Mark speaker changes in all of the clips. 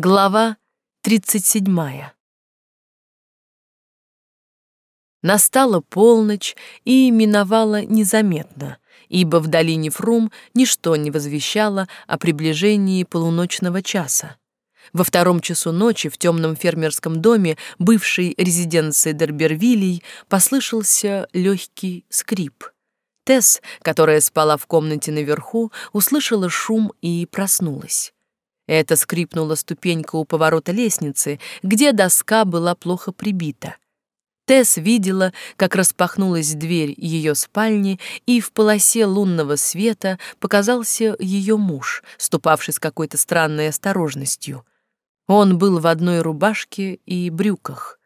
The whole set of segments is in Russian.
Speaker 1: Глава 37. Настала полночь и миновала незаметно, ибо в долине Фрум ничто не возвещало о приближении полуночного часа. Во втором часу ночи в темном фермерском доме бывшей резиденции Дербервилей послышался легкий скрип. Тесс, которая спала в комнате наверху, услышала шум и проснулась. Это скрипнула ступенька у поворота лестницы, где доска была плохо прибита. Тесс видела, как распахнулась дверь ее спальни, и в полосе лунного света показался ее муж, ступавший с какой-то странной осторожностью. Он был в одной рубашке и брюках.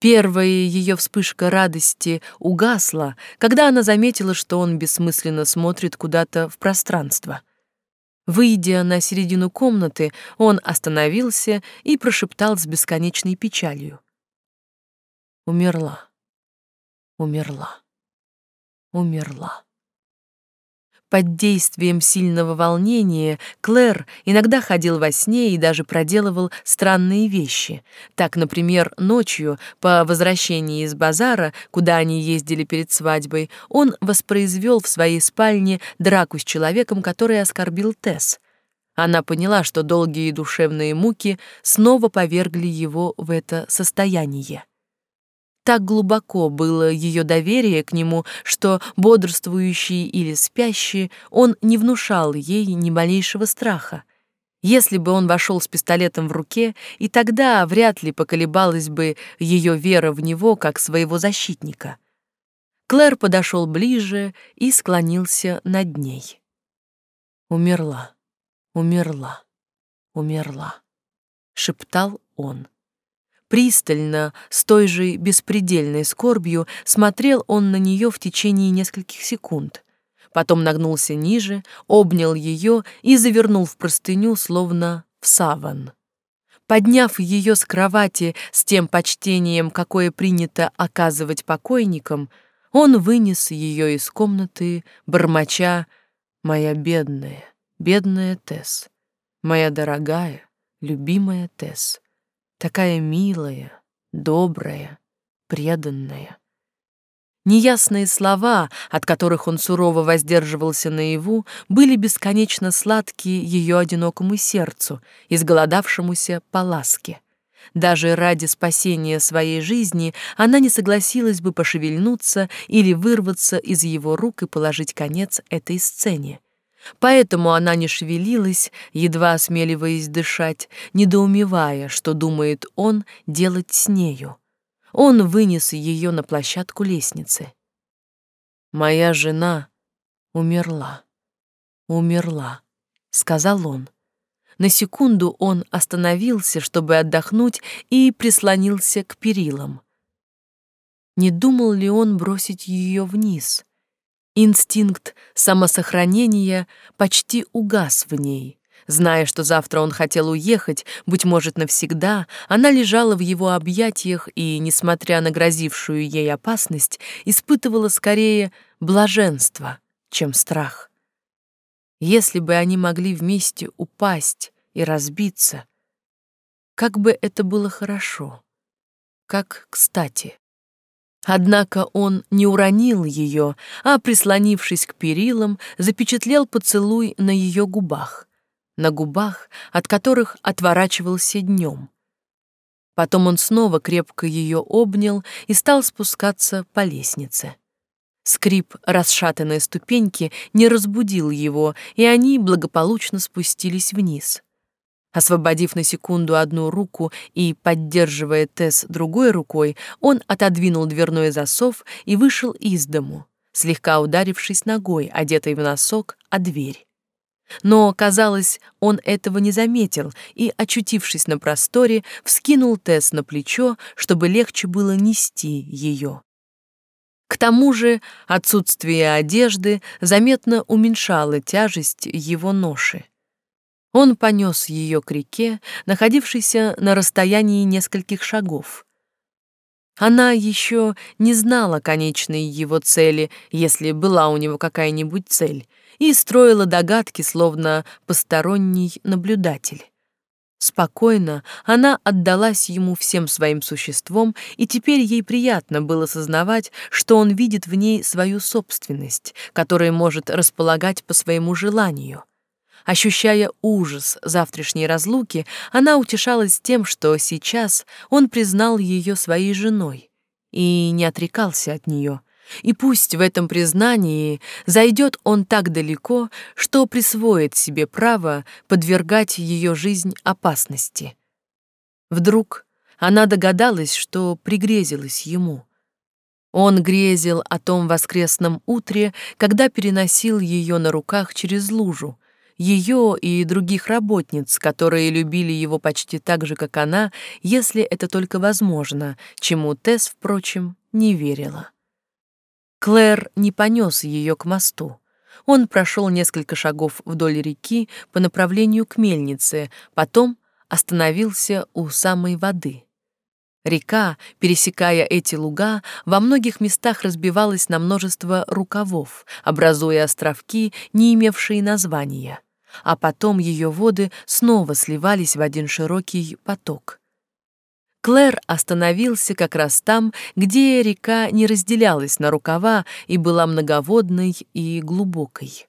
Speaker 1: Первая ее вспышка радости угасла, когда она заметила, что он бессмысленно смотрит куда-то в пространство — Выйдя на середину комнаты, он остановился и прошептал с бесконечной печалью. Умерла. Умерла. Умерла. Под действием сильного волнения Клэр иногда ходил во сне и даже проделывал странные вещи. Так, например, ночью, по возвращении из базара, куда они ездили перед свадьбой, он воспроизвел в своей спальне драку с человеком, который оскорбил Тесс. Она поняла, что долгие душевные муки снова повергли его в это состояние. Так глубоко было ее доверие к нему, что, бодрствующий или спящий, он не внушал ей ни малейшего страха. Если бы он вошел с пистолетом в руке, и тогда вряд ли поколебалась бы ее вера в него как своего защитника. Клэр подошел ближе и склонился над ней. «Умерла, умерла, умерла», — шептал он. Пристально, с той же беспредельной скорбью, смотрел он на нее в течение нескольких секунд. Потом нагнулся ниже, обнял ее и завернул в простыню, словно в саван. Подняв ее с кровати с тем почтением, какое принято оказывать покойникам, он вынес ее из комнаты, бормоча «Моя бедная, бедная Тесс, моя дорогая, любимая Тесс» такая милая, добрая, преданная. Неясные слова, от которых он сурово воздерживался наяву, были бесконечно сладкие ее одинокому сердцу, изголодавшемуся по ласке. Даже ради спасения своей жизни она не согласилась бы пошевельнуться или вырваться из его рук и положить конец этой сцене. Поэтому она не шевелилась, едва осмеливаясь дышать, недоумевая, что думает он делать с нею. Он вынес ее на площадку лестницы. «Моя жена умерла, умерла», — сказал он. На секунду он остановился, чтобы отдохнуть, и прислонился к перилам. Не думал ли он бросить ее вниз? Инстинкт самосохранения почти угас в ней. Зная, что завтра он хотел уехать, быть может, навсегда, она лежала в его объятиях и, несмотря на грозившую ей опасность, испытывала скорее блаженство, чем страх. Если бы они могли вместе упасть и разбиться, как бы это было хорошо, как кстати. Однако он не уронил ее, а, прислонившись к перилам, запечатлел поцелуй на ее губах, на губах, от которых отворачивался днем. Потом он снова крепко ее обнял и стал спускаться по лестнице. Скрип расшатанной ступеньки не разбудил его, и они благополучно спустились вниз. Освободив на секунду одну руку и поддерживая Тесс другой рукой, он отодвинул дверной засов и вышел из дому, слегка ударившись ногой, одетой в носок, о дверь. Но, казалось, он этого не заметил и, очутившись на просторе, вскинул Тесс на плечо, чтобы легче было нести ее. К тому же отсутствие одежды заметно уменьшало тяжесть его ноши. Он понес ее к реке, находившейся на расстоянии нескольких шагов. Она еще не знала конечной его цели, если была у него какая-нибудь цель, и строила догадки, словно посторонний наблюдатель. Спокойно она отдалась ему всем своим существом, и теперь ей приятно было сознавать, что он видит в ней свою собственность, которая может располагать по своему желанию. Ощущая ужас завтрашней разлуки, она утешалась тем, что сейчас он признал ее своей женой и не отрекался от нее — и пусть в этом признании зайдет он так далеко, что присвоит себе право подвергать ее жизнь опасности. Вдруг она догадалась, что пригрезилась ему. Он грезил о том воскресном утре, когда переносил ее на руках через лужу, ее и других работниц, которые любили его почти так же, как она, если это только возможно, чему Тесс, впрочем, не верила. Клэр не понес ее к мосту. Он прошел несколько шагов вдоль реки по направлению к мельнице, потом остановился у самой воды. Река, пересекая эти луга, во многих местах разбивалась на множество рукавов, образуя островки, не имевшие названия, а потом ее воды снова сливались в один широкий поток. Клэр остановился как раз там, где река не разделялась на рукава и была многоводной и глубокой.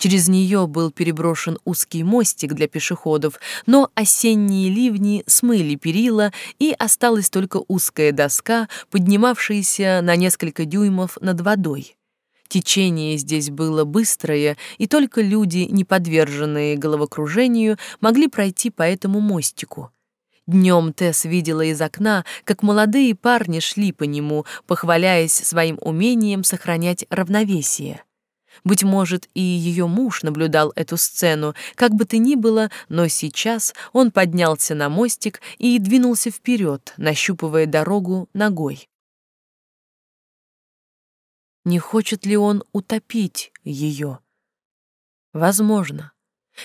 Speaker 1: Через нее был переброшен узкий мостик для пешеходов, но осенние ливни смыли перила, и осталась только узкая доска, поднимавшаяся на несколько дюймов над водой. Течение здесь было быстрое, и только люди, не подверженные головокружению, могли пройти по этому мостику — Днем Тесс видела из окна, как молодые парни шли по нему, похваляясь своим умением сохранять равновесие. Быть может, и ее муж наблюдал эту сцену, как бы то ни было, но сейчас он поднялся на мостик и двинулся вперед, нащупывая дорогу ногой. Не хочет ли он утопить ее? Возможно.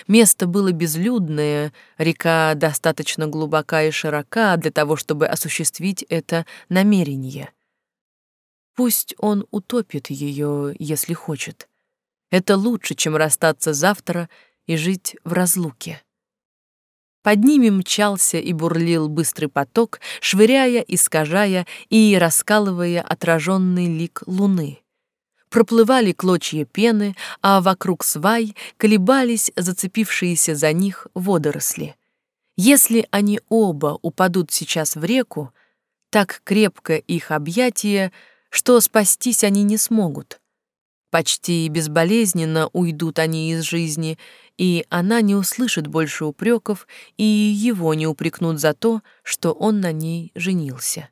Speaker 1: Место было безлюдное, река достаточно глубока и широка для того, чтобы осуществить это намерение. Пусть он утопит ее, если хочет. Это лучше, чем расстаться завтра и жить в разлуке. Под ними мчался и бурлил быстрый поток, швыряя, искажая и раскалывая отраженный лик луны проплывали клочья пены, а вокруг свай колебались зацепившиеся за них водоросли. Если они оба упадут сейчас в реку, так крепко их объятие, что спастись они не смогут. Почти безболезненно уйдут они из жизни, и она не услышит больше упреков, и его не упрекнут за то, что он на ней женился.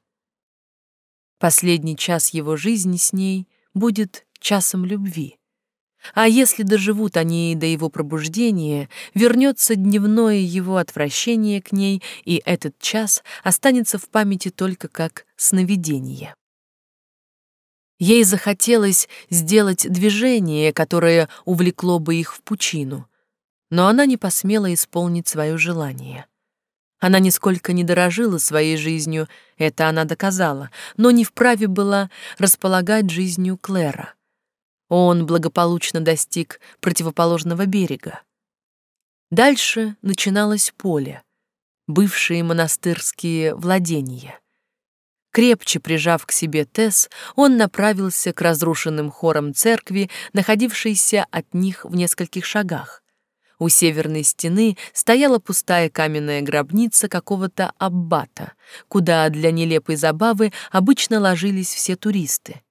Speaker 1: Последний час его жизни с ней будет часом любви. А если доживут они до его пробуждения, вернется дневное его отвращение к ней, и этот час останется в памяти только как сновидение. Ей захотелось сделать движение, которое увлекло бы их в пучину, но она не посмела исполнить свое желание. Она нисколько не дорожила своей жизнью, это она доказала, но не вправе была располагать жизнью Клэра. Он благополучно достиг противоположного берега. Дальше начиналось поле, бывшие монастырские владения. Крепче прижав к себе Тесс, он направился к разрушенным хорам церкви, находившейся от них в нескольких шагах. У северной стены стояла пустая каменная гробница какого-то аббата, куда для нелепой забавы обычно ложились все туристы.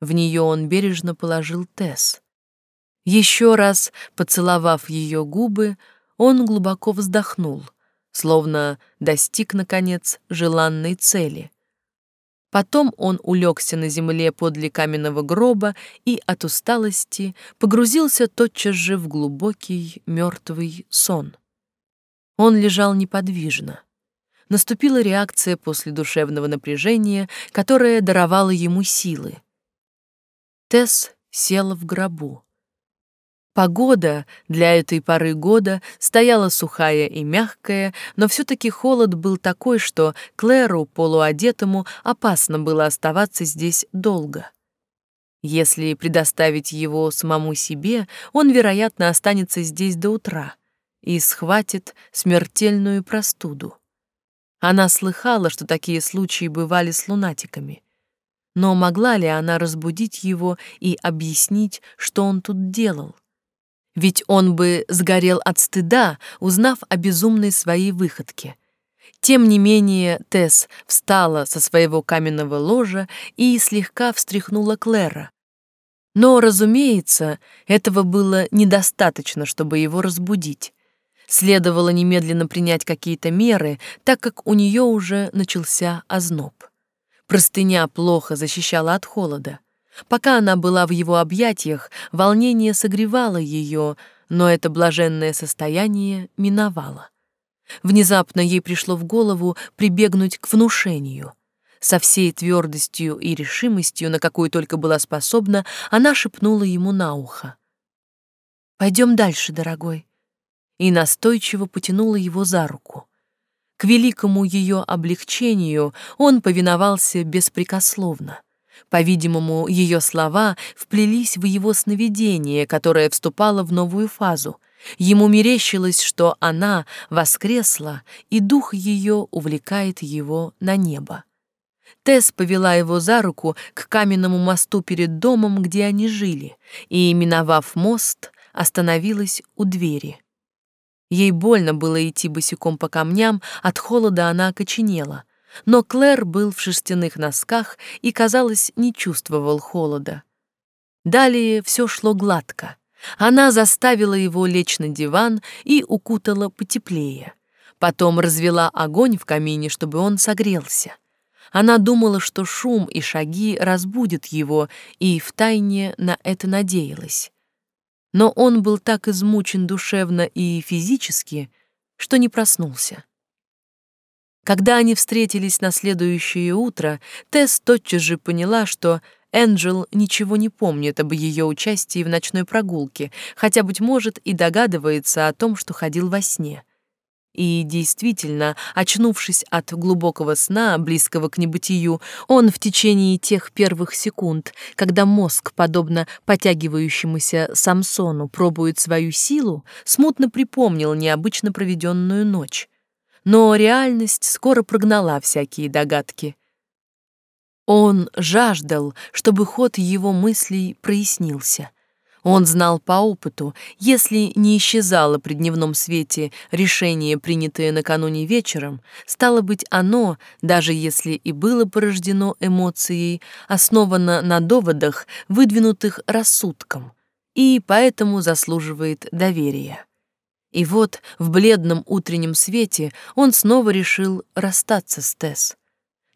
Speaker 1: В нее он бережно положил Тесс. Еще раз поцеловав ее губы, он глубоко вздохнул, словно достиг, наконец, желанной цели. Потом он улегся на земле подле каменного гроба и от усталости погрузился тотчас же в глубокий мертвый сон. Он лежал неподвижно. Наступила реакция после душевного напряжения, которая даровала ему силы. Тесс села в гробу. Погода для этой поры года стояла сухая и мягкая, но все-таки холод был такой, что Клэру, полуодетому, опасно было оставаться здесь долго. Если предоставить его самому себе, он, вероятно, останется здесь до утра. и схватит смертельную простуду. Она слыхала, что такие случаи бывали с лунатиками. Но могла ли она разбудить его и объяснить, что он тут делал? Ведь он бы сгорел от стыда, узнав о безумной своей выходке. Тем не менее, Тесс встала со своего каменного ложа и слегка встряхнула Клэра. Но, разумеется, этого было недостаточно, чтобы его разбудить. Следовало немедленно принять какие-то меры, так как у нее уже начался озноб. Простыня плохо защищала от холода. Пока она была в его объятиях, волнение согревало ее, но это блаженное состояние миновало. Внезапно ей пришло в голову прибегнуть к внушению. Со всей твердостью и решимостью, на какую только была способна, она шепнула ему на ухо. «Пойдем дальше, дорогой», и настойчиво потянула его за руку. К великому ее облегчению он повиновался беспрекословно. По-видимому, ее слова вплелись в его сновидение, которое вступало в новую фазу. Ему мерещилось, что она воскресла, и дух ее увлекает его на небо. Тесс повела его за руку к каменному мосту перед домом, где они жили, и, миновав мост, остановилась у двери. Ей больно было идти босиком по камням, от холода она окоченела. Но Клэр был в шерстяных носках и, казалось, не чувствовал холода. Далее все шло гладко. Она заставила его лечь на диван и укутала потеплее. Потом развела огонь в камине, чтобы он согрелся. Она думала, что шум и шаги разбудят его, и втайне на это надеялась. Но он был так измучен душевно и физически, что не проснулся. Когда они встретились на следующее утро, Тесс тотчас же поняла, что Энджел ничего не помнит об ее участии в ночной прогулке, хотя, быть может, и догадывается о том, что ходил во сне. И действительно, очнувшись от глубокого сна, близкого к небытию, он в течение тех первых секунд, когда мозг, подобно потягивающемуся Самсону, пробует свою силу, смутно припомнил необычно проведенную ночь но реальность скоро прогнала всякие догадки. Он жаждал, чтобы ход его мыслей прояснился. Он знал по опыту, если не исчезало при дневном свете решение, принятое накануне вечером, стало быть, оно, даже если и было порождено эмоцией, основано на доводах, выдвинутых рассудком, и поэтому заслуживает доверия. И вот в бледном утреннем свете он снова решил расстаться с Тесс.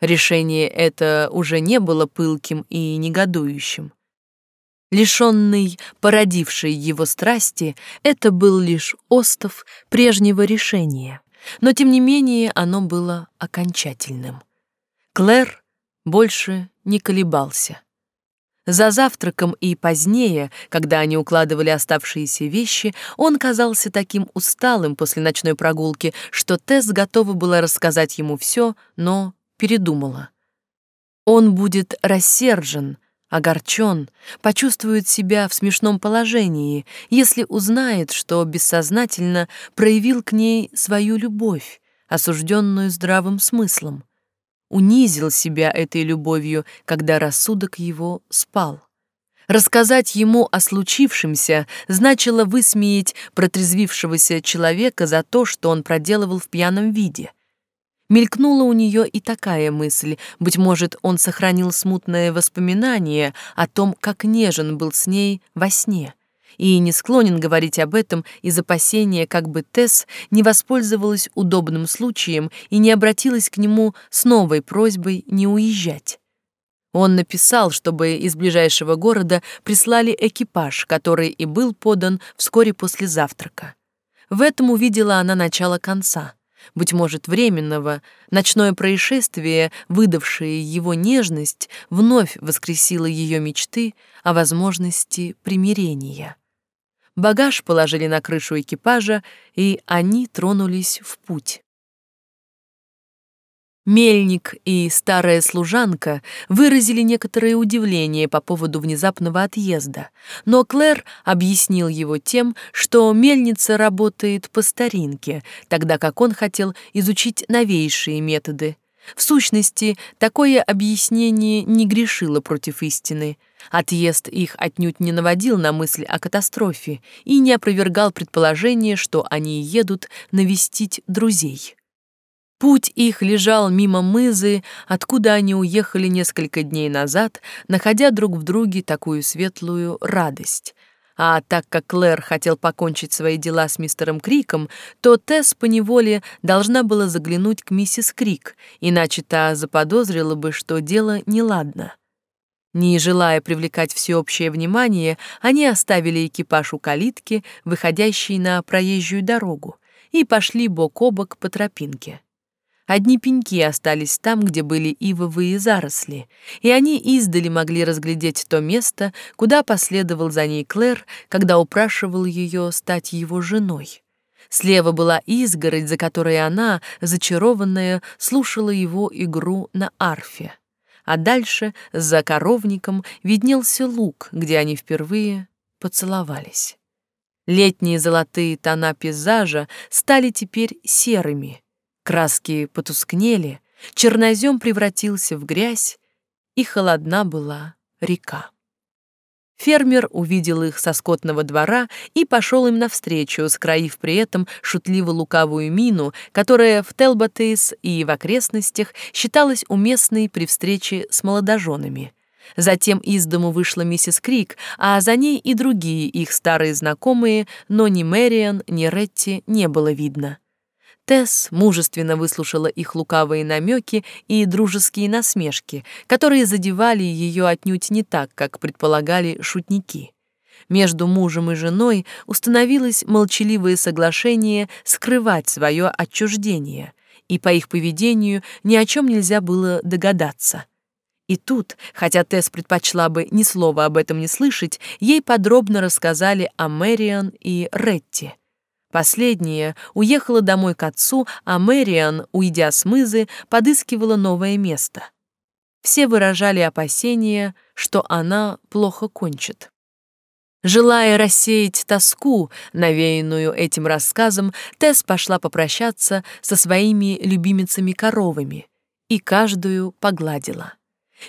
Speaker 1: Решение это уже не было пылким и негодующим. Лишенный породившей его страсти, это был лишь остов прежнего решения, но тем не менее оно было окончательным. Клэр больше не колебался. За завтраком и позднее, когда они укладывали оставшиеся вещи, он казался таким усталым после ночной прогулки, что Тесс готова была рассказать ему все, но передумала. Он будет рассержен, огорчен, почувствует себя в смешном положении, если узнает, что бессознательно проявил к ней свою любовь, осужденную здравым смыслом унизил себя этой любовью, когда рассудок его спал. Рассказать ему о случившемся значило высмеять протрезвившегося человека за то, что он проделывал в пьяном виде. Мелькнула у нее и такая мысль, быть может, он сохранил смутное воспоминание о том, как нежен был с ней во сне и не склонен говорить об этом из опасения, как бы Тесс не воспользовалась удобным случаем и не обратилась к нему с новой просьбой не уезжать. Он написал, чтобы из ближайшего города прислали экипаж, который и был подан вскоре после завтрака. В этом увидела она начало конца. Быть может, временного, ночное происшествие, выдавшее его нежность, вновь воскресило ее мечты о возможности примирения. Багаж положили на крышу экипажа, и они тронулись в путь. Мельник и старая служанка выразили некоторое удивление по поводу внезапного отъезда, но Клэр объяснил его тем, что мельница работает по старинке, тогда как он хотел изучить новейшие методы. В сущности, такое объяснение не грешило против истины. Отъезд их отнюдь не наводил на мысль о катастрофе и не опровергал предположение, что они едут навестить друзей. Путь их лежал мимо мызы, откуда они уехали несколько дней назад, находя друг в друге такую светлую радость. А так как Клэр хотел покончить свои дела с мистером Криком, то Тесс поневоле должна была заглянуть к миссис Крик, иначе та заподозрила бы, что дело неладно. Не желая привлекать всеобщее внимание, они оставили экипаж у калитки, выходящей на проезжую дорогу, и пошли бок о бок по тропинке. Одни пеньки остались там, где были ивовые заросли, и они издали могли разглядеть то место, куда последовал за ней Клэр, когда упрашивал ее стать его женой. Слева была изгородь, за которой она, зачарованная, слушала его игру на арфе. А дальше, за коровником, виднелся луг, где они впервые поцеловались. Летние золотые тона пейзажа стали теперь серыми, Краски потускнели, чернозем превратился в грязь, и холодна была река. Фермер увидел их со скотного двора и пошел им навстречу, скроив при этом шутливо-лукавую мину, которая в Телботейс и в окрестностях считалась уместной при встрече с молодоженами. Затем из дому вышла миссис Крик, а за ней и другие их старые знакомые, но ни Мэриан, ни Ретти не было видно. Тесс мужественно выслушала их лукавые намеки и дружеские насмешки, которые задевали ее отнюдь не так, как предполагали шутники. Между мужем и женой установилось молчаливое соглашение скрывать свое отчуждение, и по их поведению ни о чем нельзя было догадаться. И тут, хотя Тесс предпочла бы ни слова об этом не слышать, ей подробно рассказали о Мэриан и Ретти — Последняя уехала домой к отцу, а Мэриан, уйдя с мызы, подыскивала новое место. Все выражали опасения, что она плохо кончит. Желая рассеять тоску, навеянную этим рассказом, Тесс пошла попрощаться со своими любимицами-коровами и каждую погладила.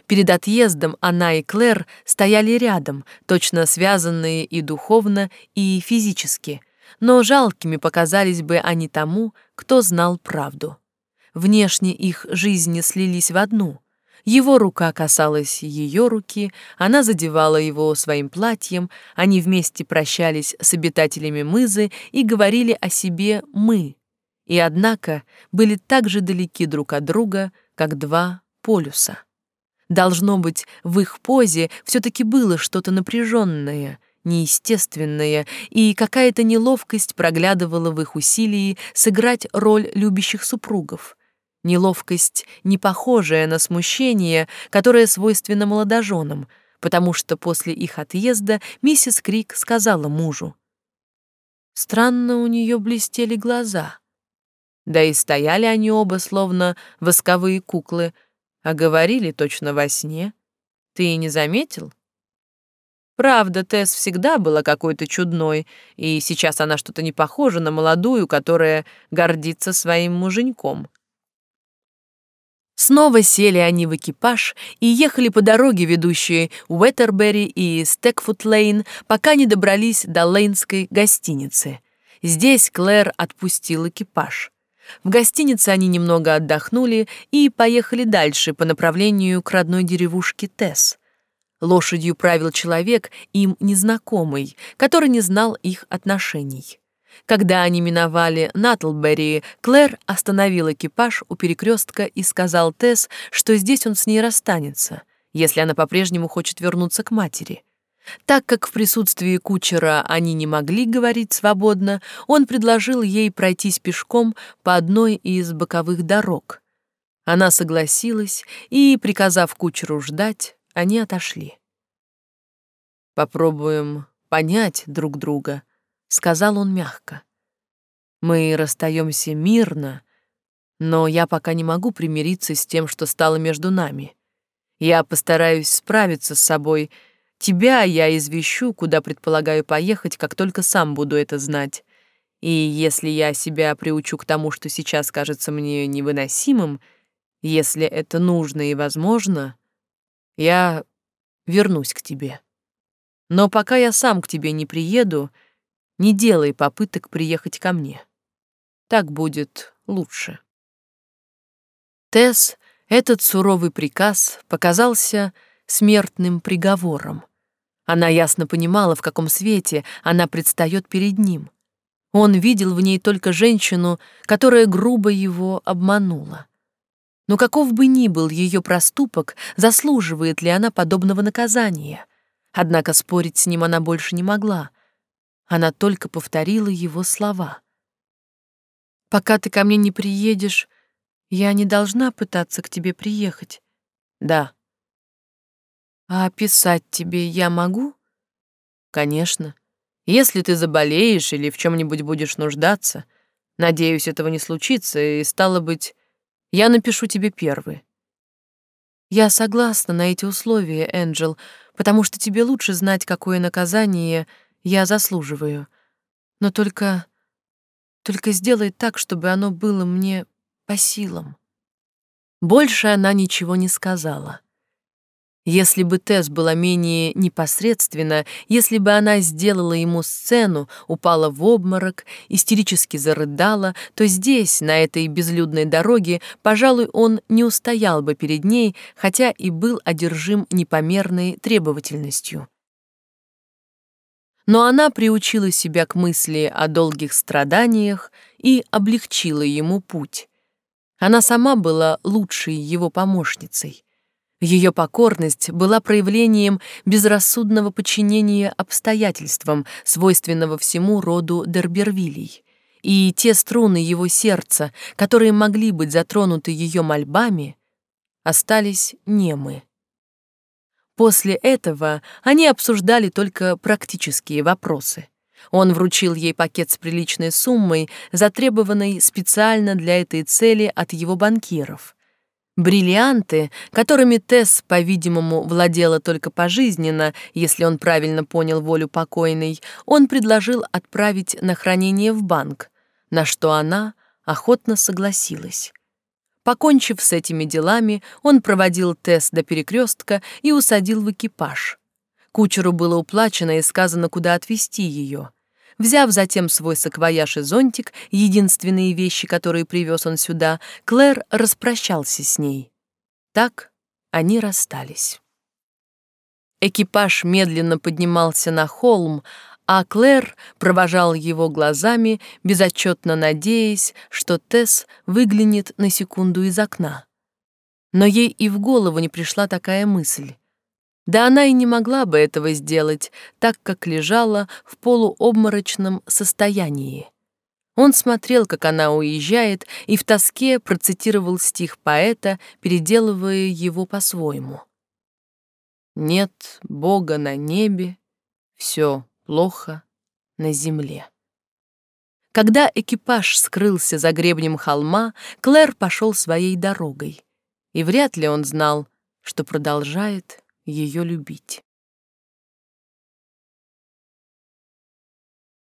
Speaker 1: Перед отъездом она и Клэр стояли рядом, точно связанные и духовно, и физически — но жалкими показались бы они тому, кто знал правду. Внешне их жизни слились в одну. Его рука касалась ее руки, она задевала его своим платьем, они вместе прощались с обитателями мызы и говорили о себе «мы». И однако были так же далеки друг от друга, как два полюса. Должно быть, в их позе все-таки было что-то напряженное — неестественное, и какая-то неловкость проглядывала в их усилии сыграть роль любящих супругов. Неловкость, не похожая на смущение, которое свойственно молодоженам, потому что после их отъезда миссис Крик сказала мужу. Странно у нее блестели глаза. Да и стояли они оба, словно восковые куклы, а говорили точно во сне. Ты и не заметил? Правда, Тесс всегда была какой-то чудной, и сейчас она что-то не похожа на молодую, которая гордится своим муженьком. Снова сели они в экипаж и ехали по дороге, ведущей Уэттербери и Стекфут-Лейн, пока не добрались до Лейнской гостиницы. Здесь Клэр отпустил экипаж. В гостинице они немного отдохнули и поехали дальше по направлению к родной деревушке Тесс. Лошадью правил человек, им незнакомый, который не знал их отношений. Когда они миновали Натлбери, Клэр остановил экипаж у перекрестка и сказал Тесс, что здесь он с ней расстанется, если она по-прежнему хочет вернуться к матери. Так как в присутствии кучера они не могли говорить свободно, он предложил ей пройтись пешком по одной из боковых дорог. Она согласилась и, приказав кучеру ждать, они отошли. «Попробуем понять друг друга», — сказал он мягко. «Мы расстаемся мирно, Но я пока не могу примириться с тем, что стало между нами. Я постараюсь справиться с собой. Тебя я извещу, куда предполагаю поехать, как только сам буду это знать. И если я себя приучу к тому, что сейчас кажется мне невыносимым, если это нужно и возможно, я вернусь к тебе. Но пока я сам к тебе не приеду, не делай попыток приехать ко мне. Так будет лучше. Тесс, этот суровый приказ показался смертным приговором. Она ясно понимала, в каком свете она предстает перед ним. Он видел в ней только женщину, которая грубо его обманула. Но каков бы ни был ее проступок, заслуживает ли она подобного наказания? Однако спорить с ним она больше не могла. Она только повторила его слова. «Пока ты ко мне не приедешь, я не должна пытаться к тебе приехать». «Да». «А писать тебе я могу?» «Конечно. Если ты заболеешь или в чем нибудь будешь нуждаться, надеюсь, этого не случится, и, стало быть, я напишу тебе первый. Я согласна на эти условия, Энджел, потому что тебе лучше знать, какое наказание я заслуживаю. Но только... Только сделай так, чтобы оно было мне по силам. Больше она ничего не сказала. Если бы Тесс была менее непосредственна, если бы она сделала ему сцену, упала в обморок, истерически зарыдала, то здесь, на этой безлюдной дороге, пожалуй, он не устоял бы перед ней, хотя и был одержим непомерной требовательностью. Но она приучила себя к мысли о долгих страданиях и облегчила ему путь. Она сама была лучшей его помощницей. Ее покорность была проявлением безрассудного подчинения обстоятельствам, свойственного всему роду Дербервилей. И те струны его сердца, которые могли быть затронуты ее мольбами, остались немы. После этого они обсуждали только практические вопросы. Он вручил ей пакет с приличной суммой, затребованной специально для этой цели от его банкиров — Бриллианты, которыми Тесс, по-видимому, владела только пожизненно, если он правильно понял волю покойной, он предложил отправить на хранение в банк, на что она охотно согласилась. Покончив с этими делами, он проводил Тесс до перекрестка и усадил в экипаж. Кучеру было уплачено и сказано, куда отвезти ее — Взяв затем свой саквояж и зонтик, единственные вещи, которые привез он сюда, Клэр распрощался с ней. Так они расстались. Экипаж медленно поднимался на холм, а Клэр провожал его глазами, безотчетно надеясь, что Тесс выглянет на секунду из окна. Но ей и в голову не пришла такая мысль. Да она и не могла бы этого сделать, так как лежала в полуобморочном состоянии. Он смотрел, как она уезжает, и в тоске процитировал стих поэта, переделывая его по-своему. «Нет Бога на небе, все плохо на земле». Когда экипаж скрылся за гребнем холма, Клэр пошел своей дорогой, и вряд ли он знал, что продолжает ее любить.